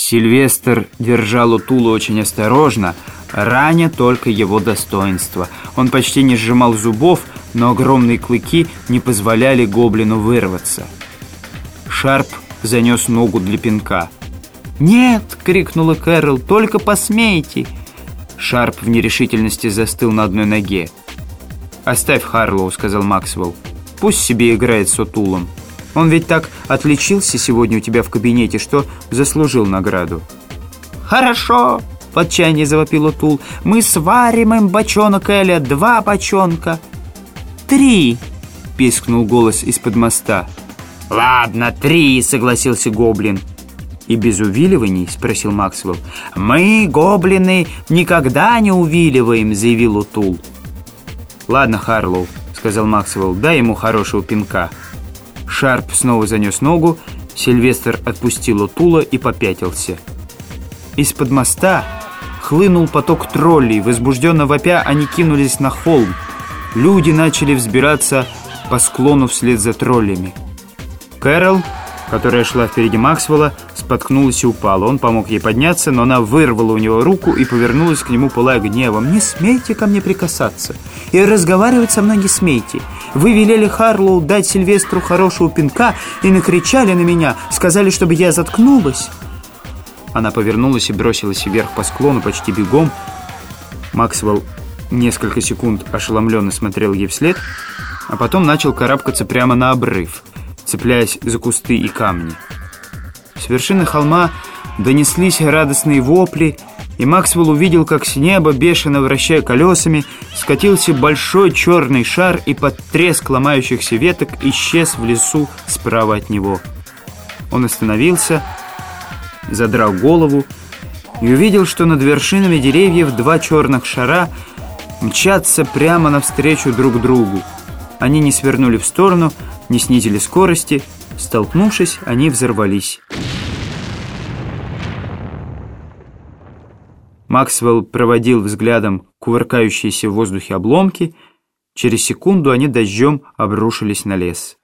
Сильвестр держал Утула очень осторожно, раня только его достоинство. Он почти не сжимал зубов, но огромные клыки не позволяли гоблину вырваться. Шарп занес ногу для пинка. «Нет!» — крикнула Кэрол. «Только посмейте!» Шарп в нерешительности застыл на одной ноге. «Оставь Харлоу», — сказал Максвелл. «Пусть себе играет с Утулом. Он ведь так отличился сегодня у тебя в кабинете, что заслужил награду». «Хорошо!» — в отчаянии завопил Утул. «Мы сварим им бочонок Эля, два бочонка». «Три!» — пискнул голос из-под моста. «Ладно, три!» — согласился Гоблин. «И без увиливаний?» — спросил Максвелл. «Мы, гоблины, никогда не увиливаем!» — заявил Утул. «Ладно, Харлоу», — сказал Максвелл, — «дай ему хорошего пинка». Шарп снова занес ногу, Сильвестр отпустил Утула и попятился. Из-под моста хлынул поток троллей, возбужденно вопя они кинулись на холм. Люди начали взбираться по склону вслед за троллями. Кэрол, которая шла впереди Максвелла, споткнулась и упала. Он помог ей подняться, но она вырвала у него руку и повернулась к нему, пылая гневом. «Не смейте ко мне прикасаться! И разговаривать со мной не смейте! Вы велели Харлоу дать Сильвестру хорошего пинка и накричали на меня, сказали, чтобы я заткнулась!» Она повернулась и бросилась вверх по склону почти бегом. Максвелл Несколько секунд ошеломленно смотрел ей вслед, а потом начал карабкаться прямо на обрыв, цепляясь за кусты и камни. С вершины холма донеслись радостные вопли, и Максвелл увидел, как с неба, бешено вращая колесами, скатился большой черный шар и под треск ломающихся веток исчез в лесу справа от него. Он остановился, задрал голову и увидел, что над вершинами деревьев два черных шара — мчатся прямо навстречу друг другу. Они не свернули в сторону, не снизили скорости. Столкнувшись, они взорвались. Максвелл проводил взглядом кувыркающиеся в воздухе обломки. Через секунду они дождем обрушились на лес.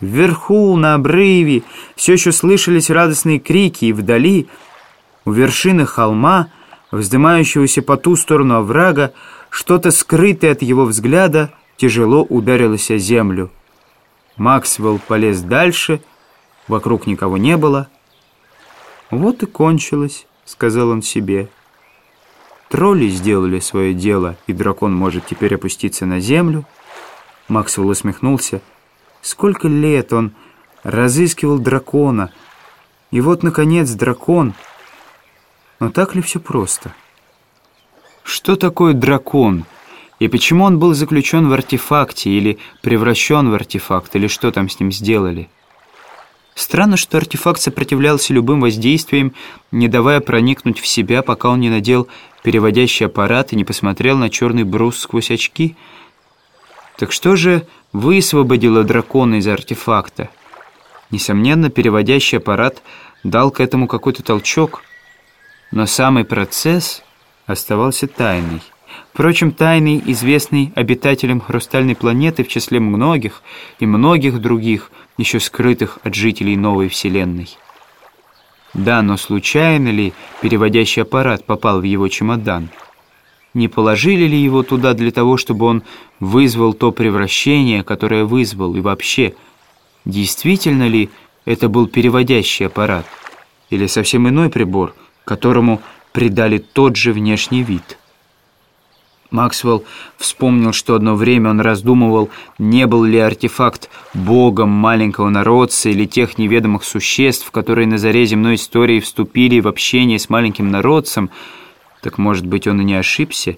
Вверху, на обрыве, все еще слышались радостные крики, и вдали, у вершины холма, вздымающегося по ту сторону оврага, что-то скрытое от его взгляда тяжело ударилось о землю. Максвелл полез дальше, вокруг никого не было. «Вот и кончилось», — сказал он себе. Тролли сделали свое дело, и дракон может теперь опуститься на землю. Максвелл усмехнулся. Сколько лет он разыскивал дракона, и вот, наконец, дракон — но так ли все просто? Что такое дракон? И почему он был заключен в артефакте или превращен в артефакт, или что там с ним сделали? Странно, что артефакт сопротивлялся любым воздействиям, не давая проникнуть в себя, пока он не надел переводящий аппарат и не посмотрел на черный брус сквозь очки. Так что же высвободило дракона из артефакта? Несомненно, переводящий аппарат дал к этому какой-то толчок – но самый процесс оставался тайной. Впрочем, тайной, известной обитателям хрустальной планеты в числе многих и многих других, еще скрытых от жителей новой Вселенной. Да, но случайно ли переводящий аппарат попал в его чемодан? Не положили ли его туда для того, чтобы он вызвал то превращение, которое вызвал, и вообще, действительно ли это был переводящий аппарат? Или совсем иной прибор – которому придали тот же внешний вид. Максвелл вспомнил, что одно время он раздумывал, не был ли артефакт богом маленького народца или тех неведомых существ, которые на заре земной истории вступили в общение с маленьким народцем. Так, может быть, он и не ошибся?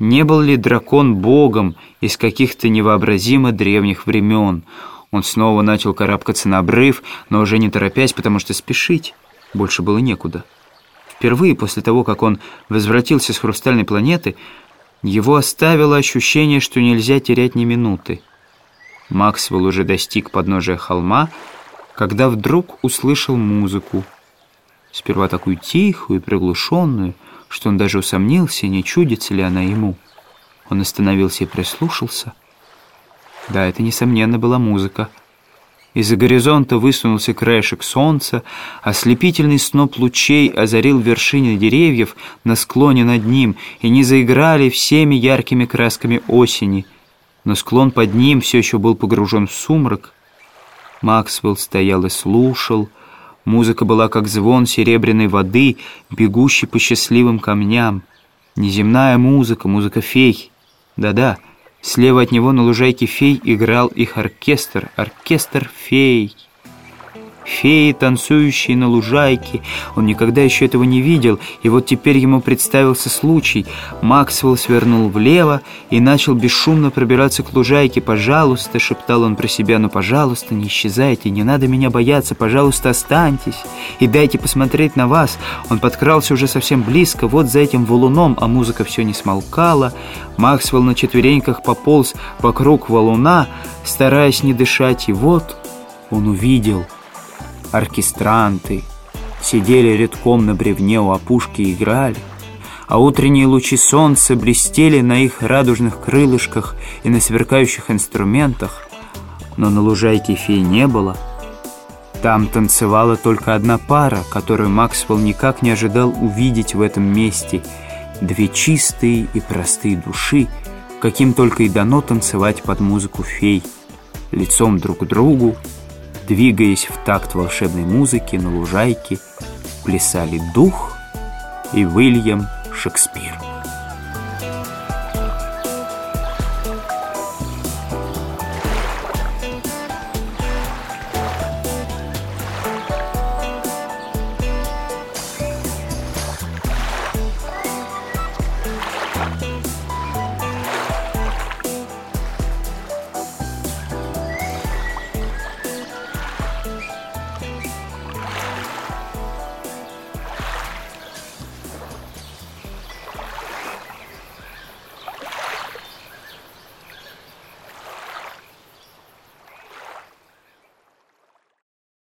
Не был ли дракон богом из каких-то невообразимо древних времен? Он снова начал карабкаться на обрыв, но уже не торопясь, потому что спешить больше было некуда. Впервые после того, как он возвратился с хрустальной планеты, его оставило ощущение, что нельзя терять ни минуты. Максвелл уже достиг подножия холма, когда вдруг услышал музыку. Сперва такую тихую и приглушенную, что он даже усомнился, не чудится ли она ему. Он остановился и прислушался. Да, это, несомненно, была музыка. Из-за горизонта высунулся краешек солнца, ослепительный сноп лучей озарил вершины деревьев на склоне над ним, и не заиграли всеми яркими красками осени. Но склон под ним все еще был погружен в сумрак. Максвелл стоял и слушал. Музыка была как звон серебряной воды, бегущей по счастливым камням. Неземная музыка, музыка фей. Да-да, Слева от него на лужайке фей играл их оркестр, оркестр фей. Феи, танцующие на лужайке. Он никогда еще этого не видел, и вот теперь ему представился случай. Максвелл свернул влево и начал бесшумно пробираться к лужайке. «Пожалуйста», — шептал он про себя, — «ну, пожалуйста, не исчезайте, не надо меня бояться, пожалуйста, останьтесь и дайте посмотреть на вас». Он подкрался уже совсем близко, вот за этим валуном, а музыка все не смолкала. Максвелл на четвереньках пополз вокруг валуна, стараясь не дышать, и вот он увидел — оркестранты сидели редком на бревне у опушки и играли, а утренние лучи солнца блестели на их радужных крылышках и на сверкающих инструментах, но на лужайке фей не было. Там танцевала только одна пара, которую Максвелл никак не ожидал увидеть в этом месте. Две чистые и простые души, каким только и дано танцевать под музыку фей, лицом друг к другу, Двигаясь в такт волшебной музыки на лужайке, плясали дух и Уильям Шекспир.